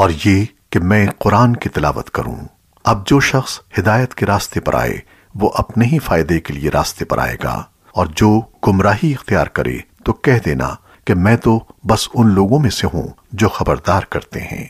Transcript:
اور یہ کہ میں قرآن کی تلاوت کروں۔ اب جو شخص ہدایت کے راستے پر آئے، وہ اپنے ہی فائدے کے لیے راستے پر آئے گا۔ اور جو گمراہی اختیار کرے، تو کہہ دینا کہ میں تو بس ان لوگوں میں سے ہوں جو خبردار کرتے ہیں۔